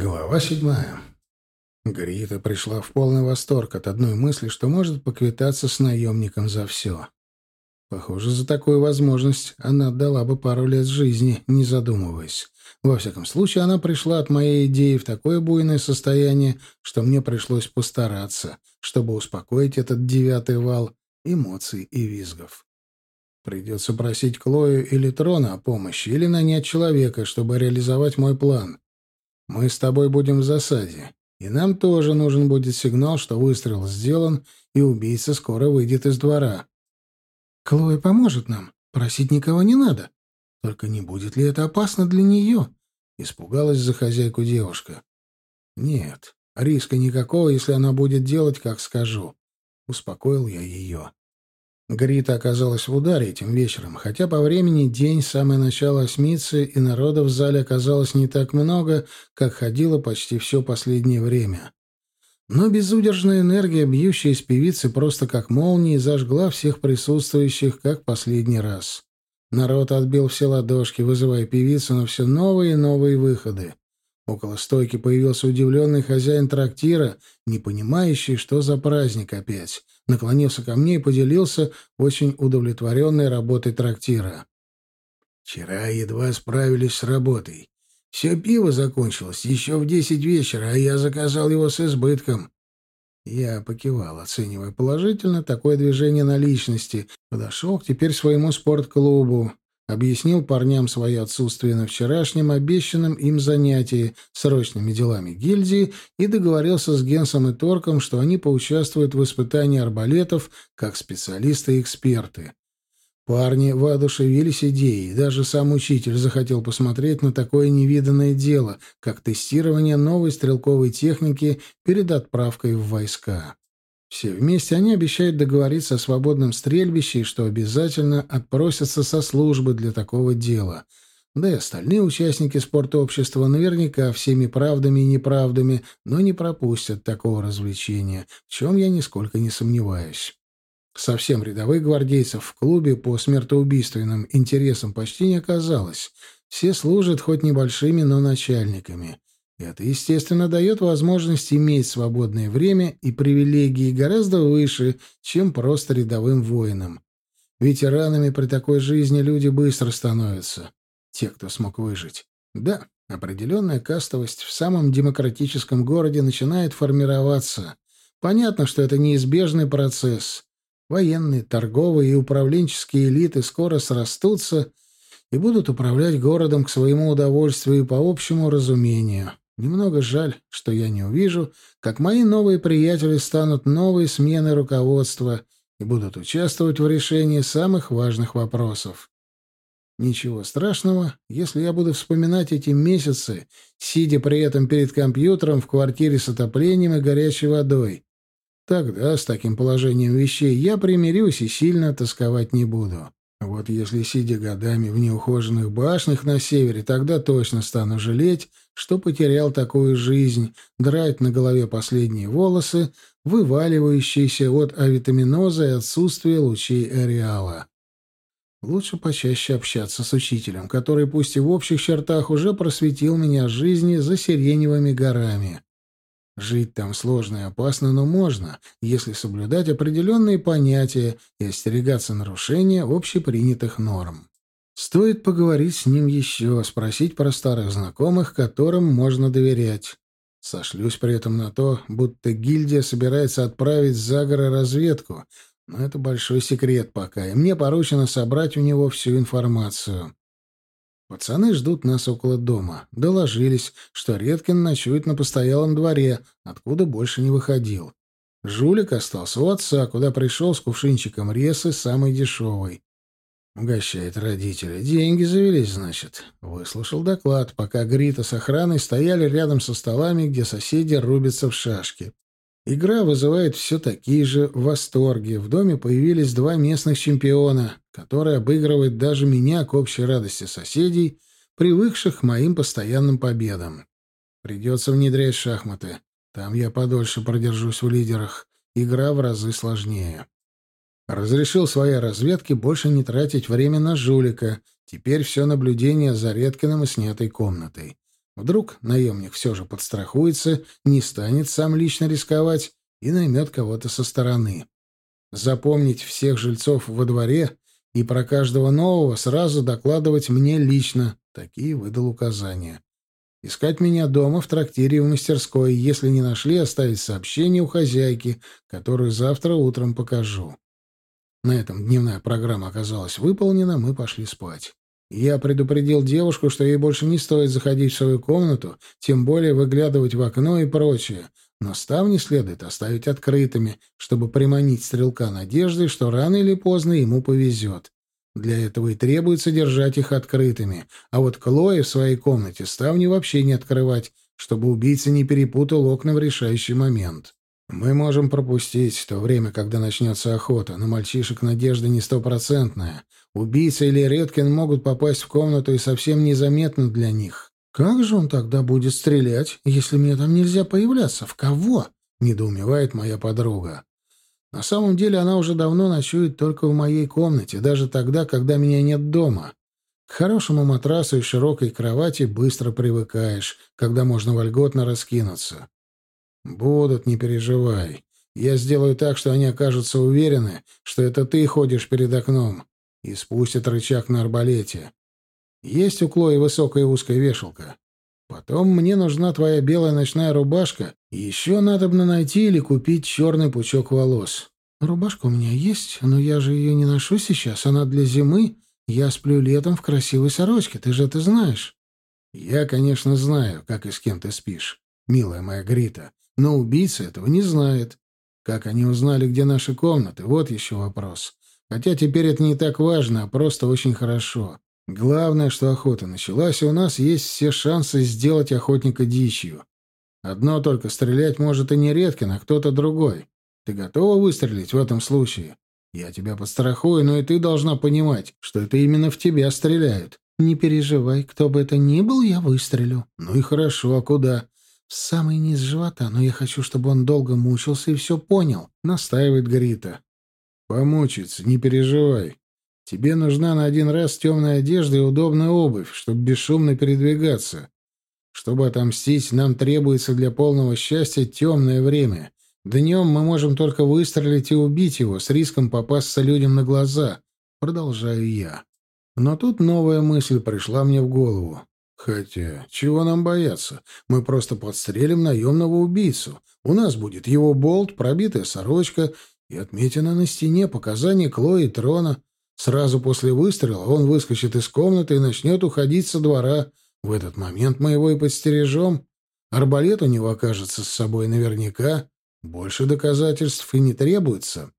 Глава седьмая. Грита пришла в полный восторг от одной мысли, что может поквитаться с наемником за все. Похоже, за такую возможность она отдала бы пару лет жизни, не задумываясь. Во всяком случае, она пришла от моей идеи в такое буйное состояние, что мне пришлось постараться, чтобы успокоить этот девятый вал эмоций и визгов. Придется просить Клою или Трона о помощи, или нанять человека, чтобы реализовать мой план. Мы с тобой будем в засаде, и нам тоже нужен будет сигнал, что выстрел сделан, и убийца скоро выйдет из двора. Клоя поможет нам. Просить никого не надо. Только не будет ли это опасно для нее? Испугалась за хозяйку девушка. Нет, риска никакого, если она будет делать, как скажу. Успокоил я ее. Грита оказалась в ударе этим вечером, хотя по времени день, самое начало осмицы, и народа в зале оказалось не так много, как ходило почти все последнее время. Но безудержная энергия, бьющая из певицы просто как молнии, зажгла всех присутствующих, как последний раз. Народ отбил все ладошки, вызывая певицу на все новые и новые выходы. Около стойки появился удивленный хозяин трактира, не понимающий, что за праздник опять. Наклонился ко мне и поделился очень удовлетворенной работой трактира. «Вчера едва справились с работой. Все пиво закончилось еще в десять вечера, а я заказал его с избытком». Я покивал, оценивая положительно такое движение на личности. Подошел к теперь своему спортклубу. Объяснил парням свое отсутствие на вчерашнем обещанном им занятии срочными делами гильдии и договорился с Генсом и Торком, что они поучаствуют в испытании арбалетов как специалисты и эксперты. Парни воодушевились идеей, даже сам учитель захотел посмотреть на такое невиданное дело, как тестирование новой стрелковой техники перед отправкой в войска. Все вместе они обещают договориться о свободном стрельбище и что обязательно отпросятся со службы для такого дела. Да и остальные участники спортобщества наверняка всеми правдами и неправдами, но не пропустят такого развлечения, в чем я нисколько не сомневаюсь. Совсем рядовых гвардейцев в клубе по смертоубийственным интересам почти не оказалось. Все служат хоть небольшими, но начальниками. Это, естественно, дает возможность иметь свободное время и привилегии гораздо выше, чем просто рядовым воинам. Ветеранами при такой жизни люди быстро становятся. Те, кто смог выжить. Да, определенная кастовость в самом демократическом городе начинает формироваться. Понятно, что это неизбежный процесс. Военные, торговые и управленческие элиты скоро срастутся и будут управлять городом к своему удовольствию и по общему разумению. Немного жаль, что я не увижу, как мои новые приятели станут новой сменой руководства и будут участвовать в решении самых важных вопросов. Ничего страшного, если я буду вспоминать эти месяцы, сидя при этом перед компьютером в квартире с отоплением и горячей водой. Тогда с таким положением вещей я примирюсь и сильно тосковать не буду. Вот если сидя годами в неухоженных башнях на севере, тогда точно стану жалеть, что потерял такую жизнь, драть на голове последние волосы, вываливающиеся от авитаминоза и отсутствия лучей ареала. Лучше почаще общаться с учителем, который пусть и в общих чертах уже просветил меня жизни за Сиреневыми горами. Жить там сложно и опасно, но можно, если соблюдать определенные понятия и остерегаться нарушения общепринятых норм. Стоит поговорить с ним еще, спросить про старых знакомых, которым можно доверять. Сошлюсь при этом на то, будто гильдия собирается отправить за горы разведку, но это большой секрет пока, и мне поручено собрать у него всю информацию. Пацаны ждут нас около дома. Доложились, что Редкин ночует на постоялом дворе, откуда больше не выходил. Жулик остался у отца, куда пришел с кувшинчиком ресы, самой дешевой. Угощает родителя. Деньги завелись, значит. Выслушал доклад, пока Грита с охраной стояли рядом со столами, где соседи рубятся в шашки. Игра вызывает все такие же восторги. В доме появились два местных чемпиона, которые обыгрывают даже меня к общей радости соседей, привыкших к моим постоянным победам. Придется внедрять шахматы. Там я подольше продержусь в лидерах. Игра в разы сложнее. Разрешил своей разведке больше не тратить время на жулика. Теперь все наблюдение за Редкиным и снятой комнатой. Вдруг наемник все же подстрахуется, не станет сам лично рисковать и наймет кого-то со стороны. Запомнить всех жильцов во дворе и про каждого нового сразу докладывать мне лично. Такие выдал указания. Искать меня дома, в трактире и в мастерской. Если не нашли, оставить сообщение у хозяйки, которую завтра утром покажу. На этом дневная программа оказалась выполнена, мы пошли спать. Я предупредил девушку, что ей больше не стоит заходить в свою комнату, тем более выглядывать в окно и прочее, но ставни следует оставить открытыми, чтобы приманить стрелка надеждой, что рано или поздно ему повезет. Для этого и требуется держать их открытыми. А вот Клое в своей комнате ставни вообще не открывать, чтобы убийца не перепутал окна в решающий момент. Мы можем пропустить то время, когда начнется охота, но мальчишек надежда не стопроцентная. Убийца или Редкин могут попасть в комнату и совсем незаметно для них. «Как же он тогда будет стрелять, если мне там нельзя появляться? В кого?» — недоумевает моя подруга. На самом деле она уже давно ночует только в моей комнате, даже тогда, когда меня нет дома. К хорошему матрасу и широкой кровати быстро привыкаешь, когда можно вольготно раскинуться. Будут, не переживай. Я сделаю так, что они окажутся уверены, что это ты ходишь перед окном, и спустят рычаг на арбалете. Есть у Клои высокая узкая вешалка. Потом мне нужна твоя белая ночная рубашка, и еще надо бы найти или купить черный пучок волос. Рубашка у меня есть, но я же ее не ношу сейчас, она для зимы. Я сплю летом в красивой сорочке, ты же это знаешь. Я, конечно, знаю, как и с кем ты спишь, милая моя Грита, но убийца этого не знает. Как они узнали, где наши комнаты, вот еще вопрос. Хотя теперь это не так важно, а просто очень хорошо. Главное, что охота началась, и у нас есть все шансы сделать охотника дичью. Одно только стрелять может и не Редкин, а кто-то другой. Ты готова выстрелить в этом случае? Я тебя подстрахую, но и ты должна понимать, что это именно в тебя стреляют. Не переживай, кто бы это ни был, я выстрелю. Ну и хорошо, а куда? В самый низ живота, но я хочу, чтобы он долго мучился и все понял, настаивает Грита. Помучиться, не переживай. Тебе нужна на один раз темная одежда и удобная обувь, чтобы бесшумно передвигаться. Чтобы отомстить, нам требуется для полного счастья темное время. Днем мы можем только выстрелить и убить его, с риском попасться людям на глаза. Продолжаю я. Но тут новая мысль пришла мне в голову. Хотя, чего нам бояться? Мы просто подстрелим наемного убийцу. У нас будет его болт, пробитая сорочка и отметина на стене показания Клои Трона. Сразу после выстрела он выскочит из комнаты и начнет уходить со двора. В этот момент мы его и подстережем. Арбалет у него окажется с собой наверняка. Больше доказательств и не требуется.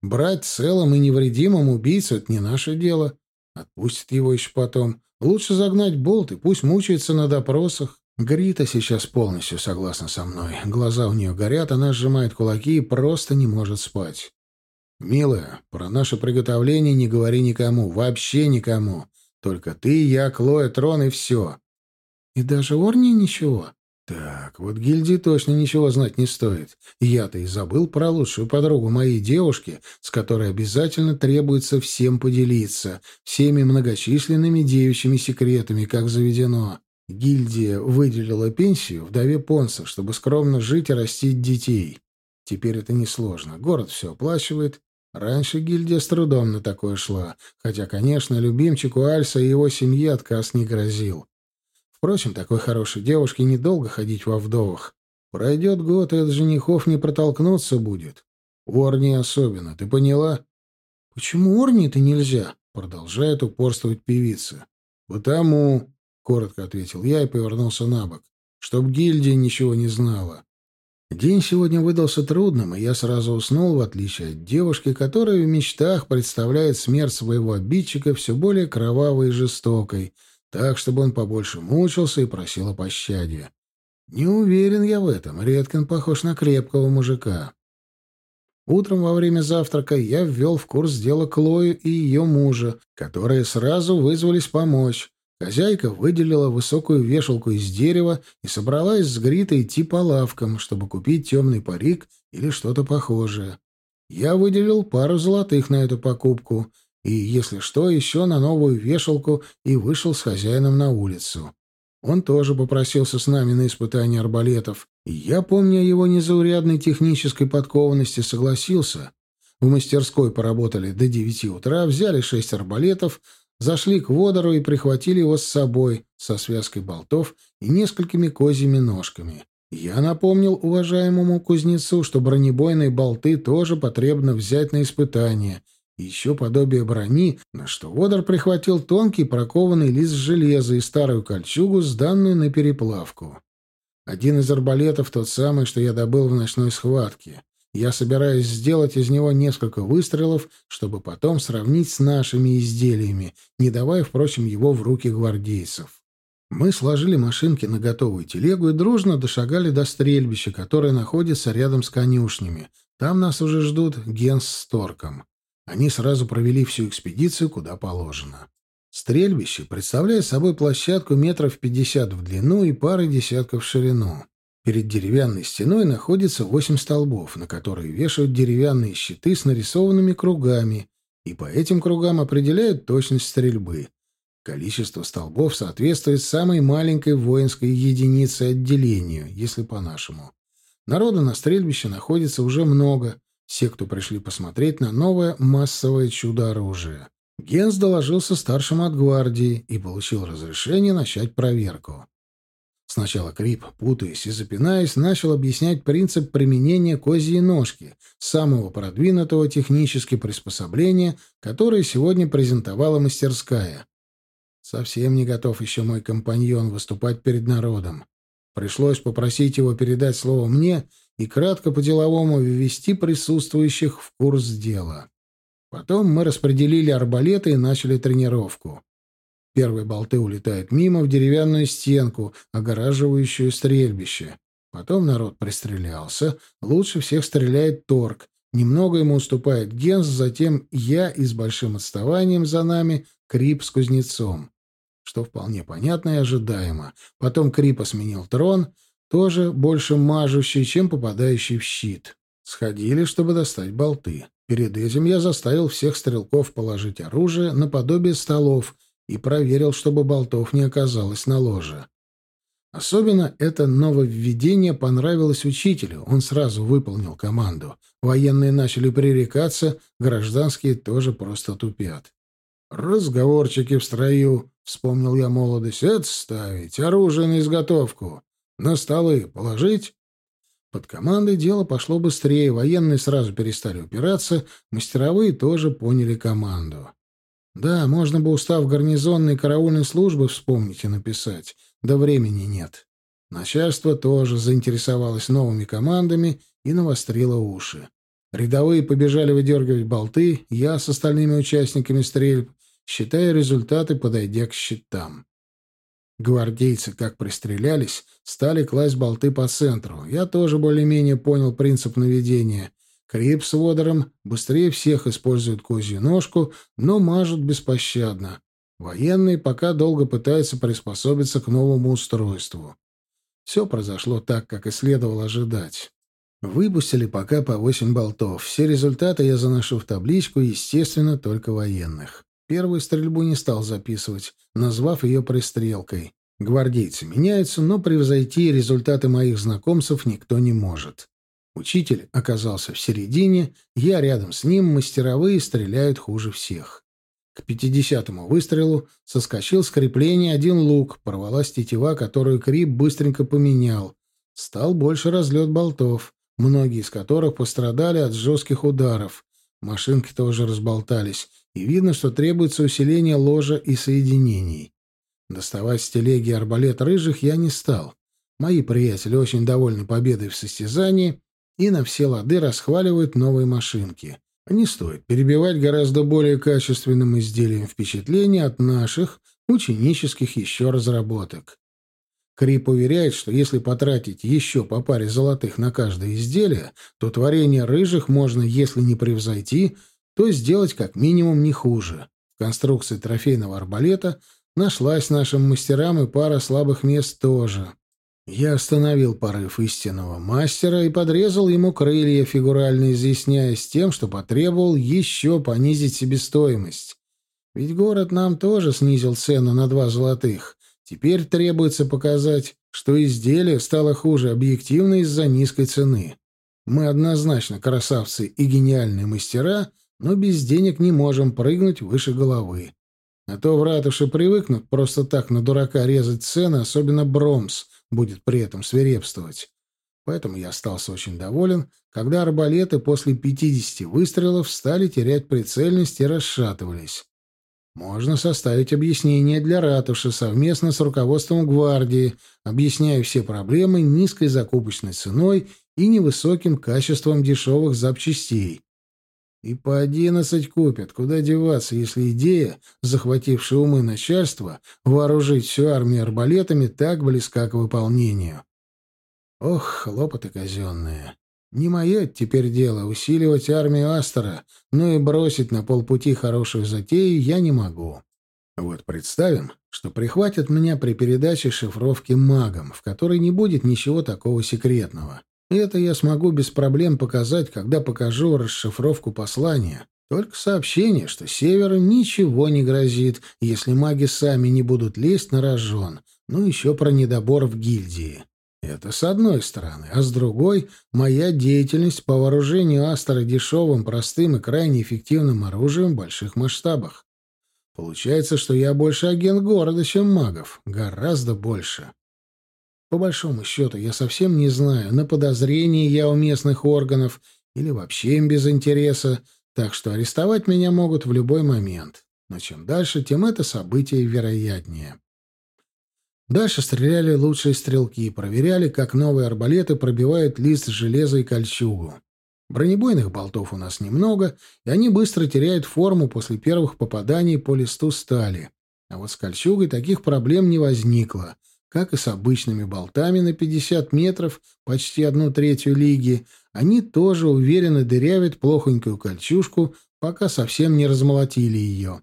Брать целым и невредимым убийцу — это не наше дело. Отпустит его еще потом. Лучше загнать болт и пусть мучается на допросах. Грита сейчас полностью согласна со мной. Глаза у нее горят, она сжимает кулаки и просто не может спать. «Милая, про наше приготовление не говори никому, вообще никому. Только ты, я, Клоя, Трон и все». «И даже Орни ничего?» «Так, вот гильдии точно ничего знать не стоит. Я-то и забыл про лучшую подругу моей девушки, с которой обязательно требуется всем поделиться, всеми многочисленными девичьими секретами, как заведено». Гильдия выделила пенсию вдове Понса, чтобы скромно жить и растить детей. Теперь это несложно. Город все оплачивает. Раньше гильдия с трудом на такое шла, хотя, конечно, любимчику Альса и его семье отказ не грозил. Впрочем, такой хорошей девушке недолго ходить во вдовах. Пройдет год, и от женихов не протолкнуться будет. Орни особенно, ты поняла? — Почему Орни-то нельзя? — продолжает упорствовать певица. — Потому, — коротко ответил я и повернулся на бок, — чтоб гильдия ничего не знала. День сегодня выдался трудным, и я сразу уснул, в отличие от девушки, которая в мечтах представляет смерть своего обидчика все более кровавой и жестокой, так, чтобы он побольше мучился и просил о пощаде. Не уверен я в этом. Редкин похож на крепкого мужика. Утром во время завтрака я ввел в курс дела Клою и ее мужа, которые сразу вызвались помочь. Хозяйка выделила высокую вешалку из дерева и собралась с Гритой идти по лавкам, чтобы купить темный парик или что-то похожее. Я выделил пару золотых на эту покупку и, если что, еще на новую вешалку и вышел с хозяином на улицу. Он тоже попросился с нами на испытание арбалетов, и я, помня его незаурядной технической подкованности, согласился. В мастерской поработали до девяти утра, взяли шесть арбалетов, зашли к водору и прихватили его с собой со связкой болтов и несколькими козьими ножками. Я напомнил уважаемому кузнецу, что бронебойные болты тоже потребно взять на испытание — еще подобие брони, на что Водор прихватил тонкий прокованный лист железа и старую кольчугу, сданную на переплавку. Один из арбалетов тот самый, что я добыл в ночной схватке. Я собираюсь сделать из него несколько выстрелов, чтобы потом сравнить с нашими изделиями, не давая, впрочем, его в руки гвардейцев. Мы сложили машинки на готовую телегу и дружно дошагали до стрельбища, которое находится рядом с конюшнями. Там нас уже ждут Генс с Торком. Они сразу провели всю экспедицию куда положено. Стрельбище представляет собой площадку метров пятьдесят в длину и пары десятков в ширину. Перед деревянной стеной находится восемь столбов, на которые вешают деревянные щиты с нарисованными кругами, и по этим кругам определяют точность стрельбы. Количество столбов соответствует самой маленькой воинской единице отделению, если по-нашему. Народа на стрельбище находится уже много, все, кто пришли посмотреть на новое массовое чудо-оружие. Генс доложился старшему от гвардии и получил разрешение начать проверку. Сначала Крип, путаясь и запинаясь, начал объяснять принцип применения козьей ножки, самого продвинутого технически приспособления, которое сегодня презентовала мастерская. Совсем не готов еще мой компаньон выступать перед народом. Пришлось попросить его передать слово мне и кратко по-деловому ввести присутствующих в курс дела. Потом мы распределили арбалеты и начали тренировку. Первые болты улетают мимо в деревянную стенку, огораживающую стрельбище. Потом народ пристрелялся. Лучше всех стреляет торг. Немного ему уступает Генс, затем я и с большим отставанием за нами Крип с кузнецом. Что вполне понятно и ожидаемо. Потом Крипа сменил трон, тоже больше мажущий, чем попадающий в щит. Сходили, чтобы достать болты. Перед этим я заставил всех стрелков положить оружие наподобие столов и проверил, чтобы болтов не оказалось на ложе. Особенно это нововведение понравилось учителю. Он сразу выполнил команду. Военные начали пререкаться, гражданские тоже просто тупят. «Разговорчики в строю», — вспомнил я молодость, — «отставить, оружие на изготовку». На столы положить?» Под командой дело пошло быстрее, военные сразу перестали упираться, мастеровые тоже поняли команду. Да, можно бы устав гарнизонной караульной службы вспомнить и написать, да времени нет. Начальство тоже заинтересовалось новыми командами и навострило уши. Рядовые побежали выдергивать болты, я с остальными участниками стрельб, считая результаты, подойдя к щитам. Гвардейцы, как пристрелялись, стали класть болты по центру. Я тоже более-менее понял принцип наведения. Крип с водором быстрее всех используют козью ножку, но мажут беспощадно. Военные пока долго пытаются приспособиться к новому устройству. Все произошло так, как и следовало ожидать. Выпустили пока по восемь болтов. Все результаты я заношу в табличку, естественно, только военных. Первую стрельбу не стал записывать, назвав ее пристрелкой. Гвардейцы меняются, но превзойти результаты моих знакомцев никто не может. Учитель оказался в середине, я рядом с ним, мастеровые стреляют хуже всех. К пятидесятому выстрелу соскочил с крепления один лук, порвалась тетива, которую Крип быстренько поменял. Стал больше разлет болтов, многие из которых пострадали от жестких ударов. Машинки тоже разболтались, и видно, что требуется усиление ложа и соединений. Доставать с телеги арбалет рыжих я не стал. Мои приятели очень довольны победой в состязании и на все лады расхваливают новые машинки. Не стоит перебивать гораздо более качественным изделием впечатления от наших ученических еще разработок. Крип уверяет, что если потратить еще по паре золотых на каждое изделие, то творение рыжих можно, если не превзойти, то сделать как минимум не хуже. В конструкции трофейного арбалета нашлась нашим мастерам и пара слабых мест тоже. Я остановил порыв истинного мастера и подрезал ему крылья, фигурально изъясняясь тем, что потребовал еще понизить себестоимость. Ведь город нам тоже снизил цену на два золотых, Теперь требуется показать, что изделие стало хуже объективно из-за низкой цены. Мы однозначно красавцы и гениальные мастера, но без денег не можем прыгнуть выше головы. А то в ратуше привыкнут просто так на дурака резать цены, особенно Бромс будет при этом свирепствовать. Поэтому я остался очень доволен, когда арбалеты после 50 выстрелов стали терять прицельность и расшатывались. Можно составить объяснение для ратуши совместно с руководством гвардии, объясняя все проблемы низкой закупочной ценой и невысоким качеством дешевых запчастей. И по одиннадцать купят. Куда деваться, если идея, захватившая умы начальства, вооружить всю армию арбалетами, так близка к выполнению? Ох, хлопоты казенные. Не мое теперь дело усиливать армию Астера, но и бросить на полпути хорошую затею я не могу. Вот представим, что прихватят меня при передаче шифровки магам, в которой не будет ничего такого секретного. Это я смогу без проблем показать, когда покажу расшифровку послания. Только сообщение, что Северу ничего не грозит, если маги сами не будут лезть на рожон. Ну, еще про недобор в гильдии. Это с одной стороны. А с другой — моя деятельность по вооружению Астра дешевым, простым и крайне эффективным оружием в больших масштабах. Получается, что я больше агент города, чем магов. Гораздо больше. По большому счету, я совсем не знаю, на подозрении я у местных органов или вообще им без интереса, так что арестовать меня могут в любой момент. Но чем дальше, тем это событие вероятнее. Дальше стреляли лучшие стрелки, проверяли, как новые арбалеты пробивают лист железа и кольчугу. Бронебойных болтов у нас немного, и они быстро теряют форму после первых попаданий по листу стали. А вот с кольчугой таких проблем не возникло — как и с обычными болтами на 50 метров, почти одну третью лиги, они тоже уверенно дырявят плохонькую кольчужку, пока совсем не размолотили ее.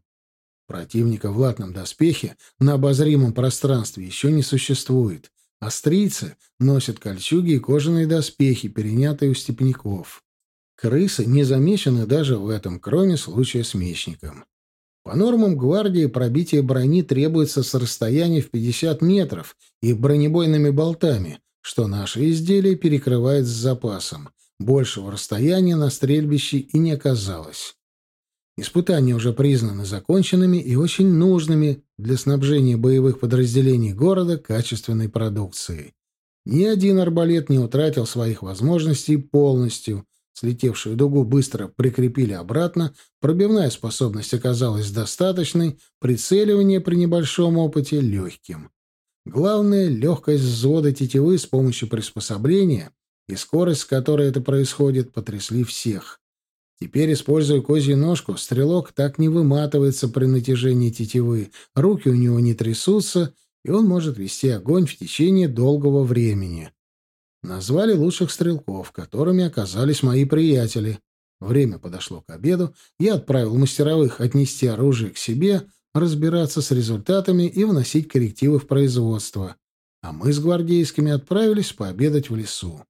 Противника в латном доспехе на обозримом пространстве еще не существует. Австрийцы носят кольчуги и кожаные доспехи, перенятые у степняков. Крысы не замечены даже в этом, кроме случая с мечником. По нормам гвардии пробитие брони требуется с расстояния в 50 метров и бронебойными болтами, что наше изделие перекрывает с запасом. Большего расстояния на стрельбище и не оказалось. Испытания уже признаны законченными и очень нужными для снабжения боевых подразделений города качественной продукцией. Ни один арбалет не утратил своих возможностей полностью, Слетевшую дугу быстро прикрепили обратно, пробивная способность оказалась достаточной, прицеливание при небольшом опыте — легким. Главное — легкость взвода тетивы с помощью приспособления и скорость, с которой это происходит, потрясли всех. Теперь, используя козью ножку, стрелок так не выматывается при натяжении тетивы, руки у него не трясутся, и он может вести огонь в течение долгого времени. Назвали лучших стрелков, которыми оказались мои приятели. Время подошло к обеду, я отправил мастеровых отнести оружие к себе, разбираться с результатами и вносить коррективы в производство. А мы с гвардейскими отправились пообедать в лесу.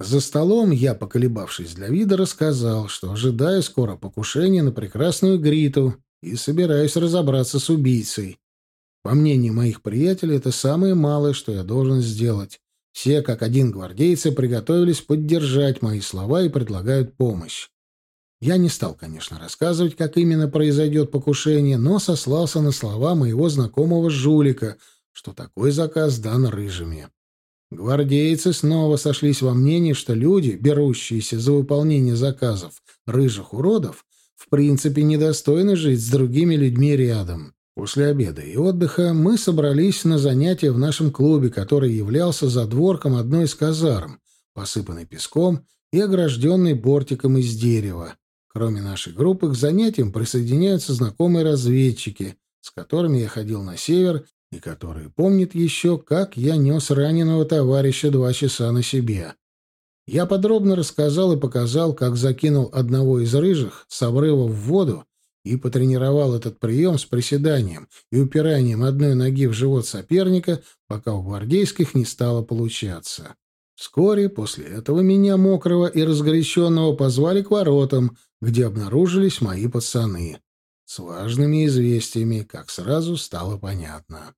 За столом я, поколебавшись для вида, рассказал, что ожидаю скоро покушения на прекрасную Гриту и собираюсь разобраться с убийцей. По мнению моих приятелей, это самое малое, что я должен сделать. Все, как один гвардейцы, приготовились поддержать мои слова и предлагают помощь. Я не стал, конечно, рассказывать, как именно произойдет покушение, но сослался на слова моего знакомого жулика, что такой заказ дан рыжими. Гвардейцы снова сошлись во мнении, что люди, берущиеся за выполнение заказов рыжих уродов, в принципе недостойны жить с другими людьми рядом. После обеда и отдыха мы собрались на занятия в нашем клубе, который являлся задворком одной из казарм, посыпанной песком и огражденной бортиком из дерева. Кроме нашей группы, к занятиям присоединяются знакомые разведчики, с которыми я ходил на север и которые помнят еще, как я нес раненого товарища два часа на себе. Я подробно рассказал и показал, как закинул одного из рыжих с обрыва в воду и потренировал этот прием с приседанием и упиранием одной ноги в живот соперника, пока у гвардейских не стало получаться. Вскоре после этого меня, мокрого и разгоряченного, позвали к воротам, где обнаружились мои пацаны. С важными известиями, как сразу стало понятно.